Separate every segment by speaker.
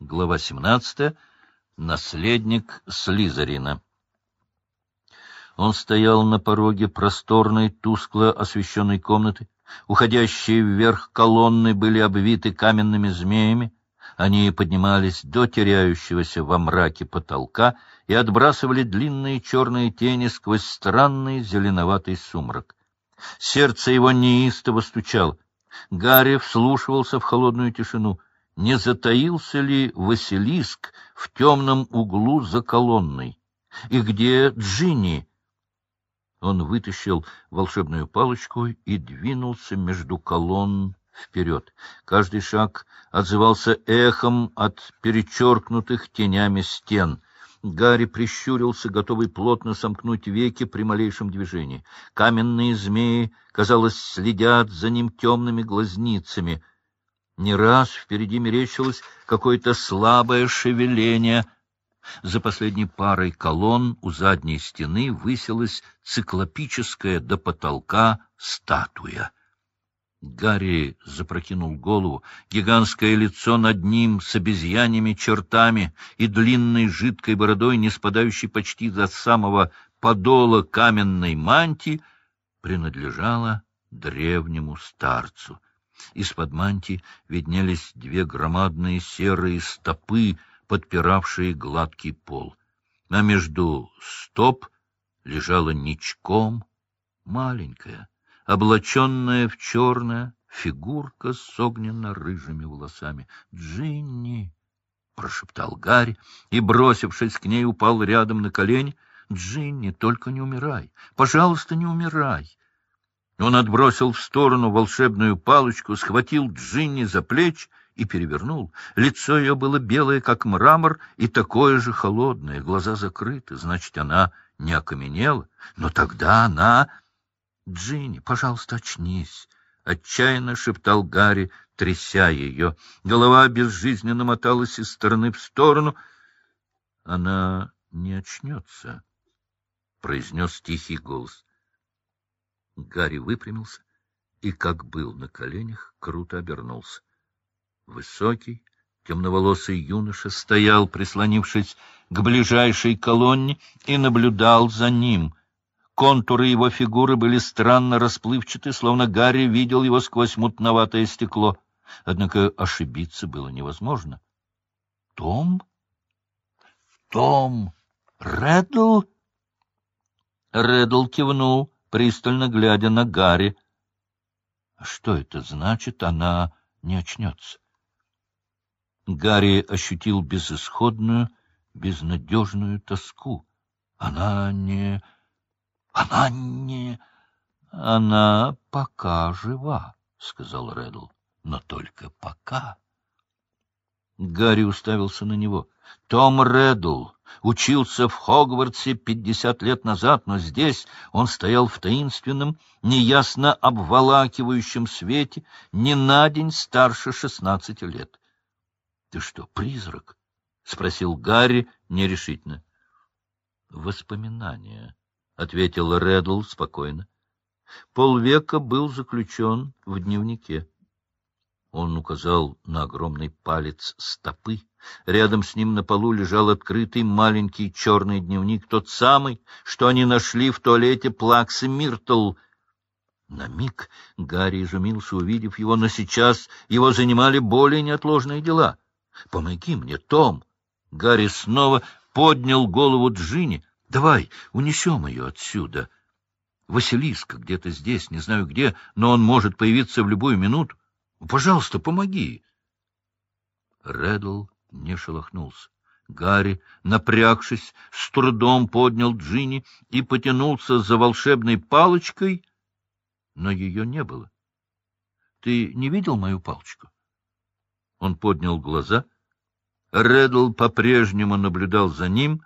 Speaker 1: Глава 17. Наследник Слизерина. Он стоял на пороге просторной, тускло освещенной комнаты. Уходящие вверх колонны были обвиты каменными змеями. Они поднимались до теряющегося во мраке потолка и отбрасывали длинные черные тени сквозь странный зеленоватый сумрак. Сердце его неистово стучало. Гарри вслушивался в холодную тишину — не затаился ли Василиск в темном углу за колонной? И где Джинни? Он вытащил волшебную палочку и двинулся между колонн вперед. Каждый шаг отзывался эхом от перечеркнутых тенями стен. Гарри прищурился, готовый плотно сомкнуть веки при малейшем движении. Каменные змеи, казалось, следят за ним темными глазницами — не раз впереди мерещилось какое-то слабое шевеление. За последней парой колонн у задней стены высилась циклопическая до потолка статуя. Гарри запрокинул голову. Гигантское лицо над ним с обезьяньями чертами и длинной жидкой бородой, не спадающей почти до самого подола каменной мантии, принадлежало древнему старцу. Из-под мантии виднелись две громадные серые стопы, подпиравшие гладкий пол. А между стоп лежала ничком маленькая, облаченная в черное, фигурка с огненно-рыжими волосами. «Джинни!» — прошептал Гарри и, бросившись к ней, упал рядом на колени. «Джинни, только не умирай! Пожалуйста, не умирай!» Он отбросил в сторону волшебную палочку, схватил Джинни за плечи и перевернул. Лицо ее было белое, как мрамор, и такое же холодное, глаза закрыты, значит, она не окаменела. Но тогда она... — Джинни, пожалуйста, очнись! — отчаянно шептал Гарри, тряся ее. Голова безжизненно моталась из стороны в сторону. — Она не очнется, — произнес тихий голос. Гарри выпрямился и, как был на коленях, круто обернулся. Высокий, темноволосый юноша стоял, прислонившись к ближайшей колонне, и наблюдал за ним. Контуры его фигуры были странно расплывчаты, словно Гарри видел его сквозь мутноватое стекло. Однако ошибиться было невозможно. — Том? Том Реддл? Реддл кивнул пристально глядя на Гарри. Что это значит, она не очнется? Гарри ощутил безысходную, безнадежную тоску. Она не... Она не... Она пока жива, — сказал Реддл, — но только пока. Гарри уставился на него. Том Реддл учился в Хогвартсе пятьдесят лет назад, но здесь он стоял в таинственном, неясно обволакивающем свете, не на день старше шестнадцати лет. — Ты что, призрак? — спросил Гарри нерешительно. — Воспоминания, — ответил Реддл спокойно. Полвека был заключен в дневнике. Он указал на огромный палец стопы. Рядом с ним на полу лежал открытый маленький черный дневник, тот самый, что они нашли в туалете Плаксы Миртл. На миг Гарри изумился, увидев его, но сейчас его занимали более неотложные дела. — Помоги мне, Том! Гарри снова поднял голову Джинни. — Давай, унесем ее отсюда. Василиска где-то здесь, не знаю где, но он может появиться в любую минуту. Пожалуйста, помоги. Реддл не шелохнулся. Гарри, напрягшись, с трудом поднял Джинни и потянулся за волшебной палочкой, но ее не было. — Ты не видел мою палочку? Он поднял глаза. Реддл по-прежнему наблюдал за ним.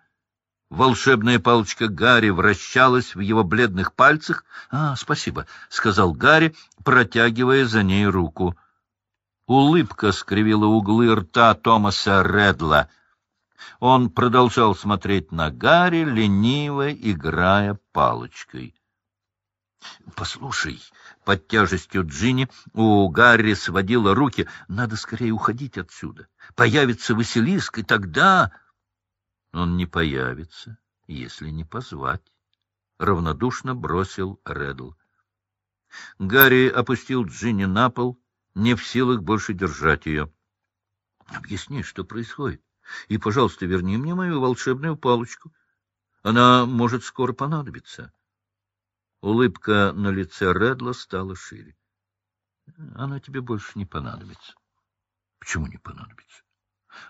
Speaker 1: Волшебная палочка Гарри вращалась в его бледных пальцах. — А, спасибо, — сказал Гарри, протягивая за ней руку. — Улыбка скривила углы рта Томаса Редла. Он продолжал смотреть на Гарри, лениво играя палочкой. — Послушай, — под тяжестью Джинни. У Гарри сводило руки. Надо скорее уходить отсюда. Появится Василиск, и тогда... Он не появится, если не позвать. Равнодушно бросил Реддл. Гарри опустил Джинни на пол, не в силах больше держать ее. — Объясни, что происходит. И, пожалуйста, верни мне мою волшебную палочку. Она может скоро понадобиться. Улыбка на лице Редла стала шире. — Она тебе больше не понадобится. — Почему не понадобится?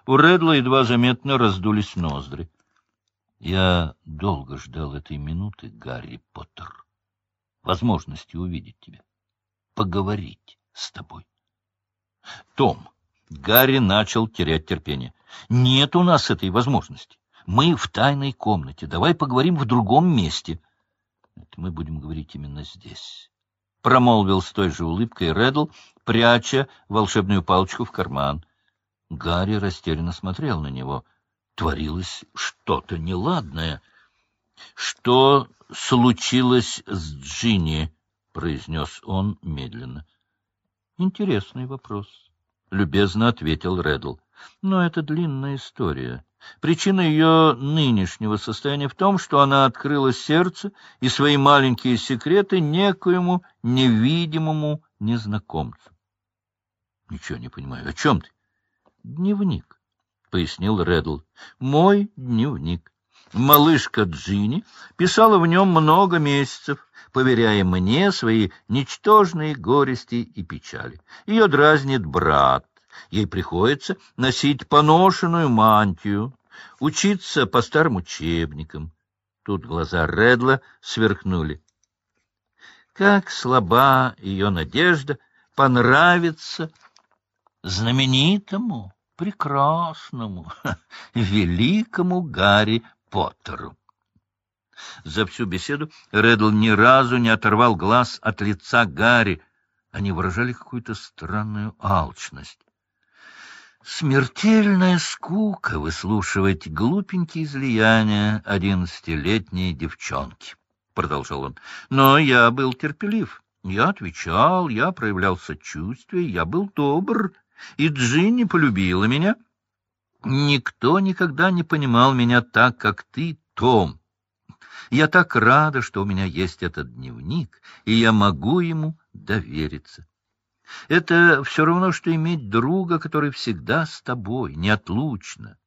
Speaker 1: У Редла едва заметно раздулись ноздри. — Я долго ждал этой минуты, Гарри Поттер. Возможности увидеть тебя, поговорить с тобой. — Том, Гарри начал терять терпение. — Нет у нас этой возможности. Мы в тайной комнате. Давай поговорим в другом месте. — Это мы будем говорить именно здесь. Промолвил с той же улыбкой Реддл, пряча волшебную палочку в карман. Гарри растерянно смотрел на него. Творилось что-то неладное. — Что случилось с Джинни? — произнес он медленно. — Интересный вопрос. — любезно ответил Реддл. — Но это длинная история. Причина ее нынешнего состояния в том, что она открыла сердце и свои маленькие секреты некоему невидимому незнакомцу. — Ничего не понимаю. О чем ты? — Дневник, — пояснил Реддл. — Мой дневник. Малышка Джинни писала в нем много месяцев, поверяя мне свои ничтожные горести и печали. Ее дразнит брат. Ей приходится носить поношенную мантию, учиться по старым учебникам. Тут глаза Редла сверкнули. Как слаба ее надежда понравиться знаменитому, прекрасному, великому Гарри Поттеру. За всю беседу Реддл ни разу не оторвал глаз от лица Гарри. Они выражали какую-то странную алчность. Смертельная скука выслушивать глупенькие излияния одиннадцатилетней девчонки, — продолжал он. Но я был терпелив. Я отвечал, я проявлял сочувствие, я был добр, и Джинни полюбила меня. Никто никогда не понимал меня так, как ты, Том. Я так рада, что у меня есть этот дневник, и я могу ему довериться. Это все равно, что иметь друга, который всегда с тобой, неотлучно.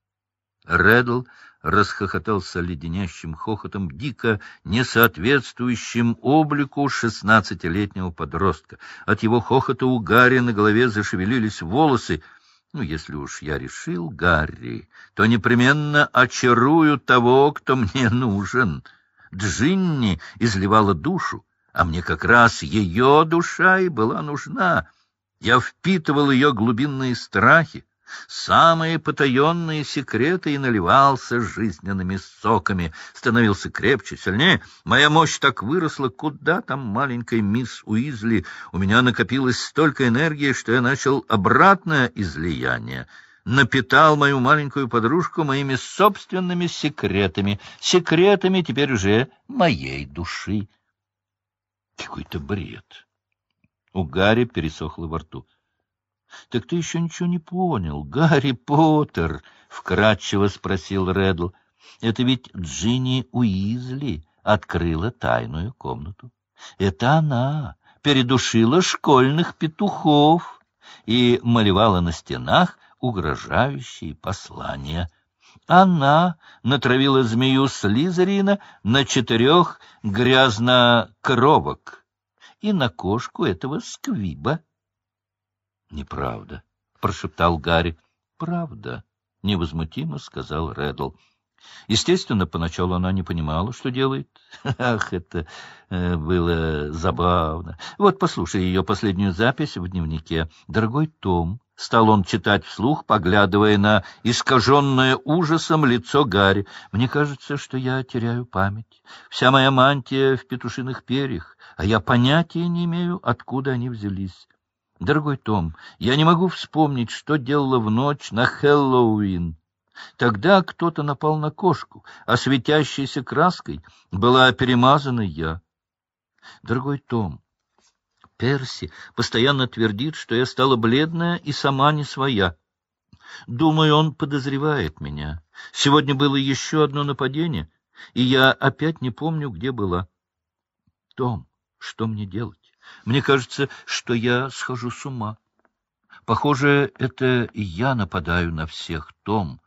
Speaker 1: Реддл расхохотался леденящим хохотом, дико несоответствующим облику шестнадцатилетнего подростка. От его хохота у Гарри на голове зашевелились волосы. Ну, если уж я решил, Гарри, то непременно очарую того, кто мне нужен. Джинни изливала душу, а мне как раз ее душа и была нужна. Я впитывал ее глубинные страхи, самые потаенные секреты и наливался жизненными соками, становился крепче, сильнее. Моя мощь так выросла, куда там маленькой мисс Уизли. У меня накопилось столько энергии, что я начал обратное излияние — напитал мою маленькую подружку моими собственными секретами, секретами теперь уже моей души. Какой-то бред. У Гарри пересохло во рту. — Так ты еще ничего не понял, Гарри Поттер? — вкратчиво спросил Реддл. — Это ведь Джинни Уизли открыла тайную комнату. Это она передушила школьных петухов и малевала на стенах угрожающие послания. Она натравила змею Слизерина на четырех грязнокровок и на кошку этого сквиба. — Неправда, — прошептал Гарри. — Правда, — невозмутимо сказал Реддл. Естественно, поначалу она не понимала, что делает. Ах, это э, было забавно. Вот послушай ее последнюю запись в дневнике. «Дорогой Том, Стал он читать вслух, поглядывая на искаженное ужасом лицо Гарри. «Мне кажется, что я теряю память. Вся моя мантия в петушиных перьях, а я понятия не имею, откуда они взялись. Дорогой Том, я не могу вспомнить, что делала в ночь на Хэллоуин. Тогда кто-то напал на кошку, а светящейся краской была перемазана я. Дорогой Том, Перси постоянно твердит, что я стала бледная и сама не своя. Думаю, он подозревает меня. Сегодня было еще одно нападение, и я опять не помню, где была. Том, что мне делать? Мне кажется, что я схожу с ума. Похоже, это я нападаю на всех, Том.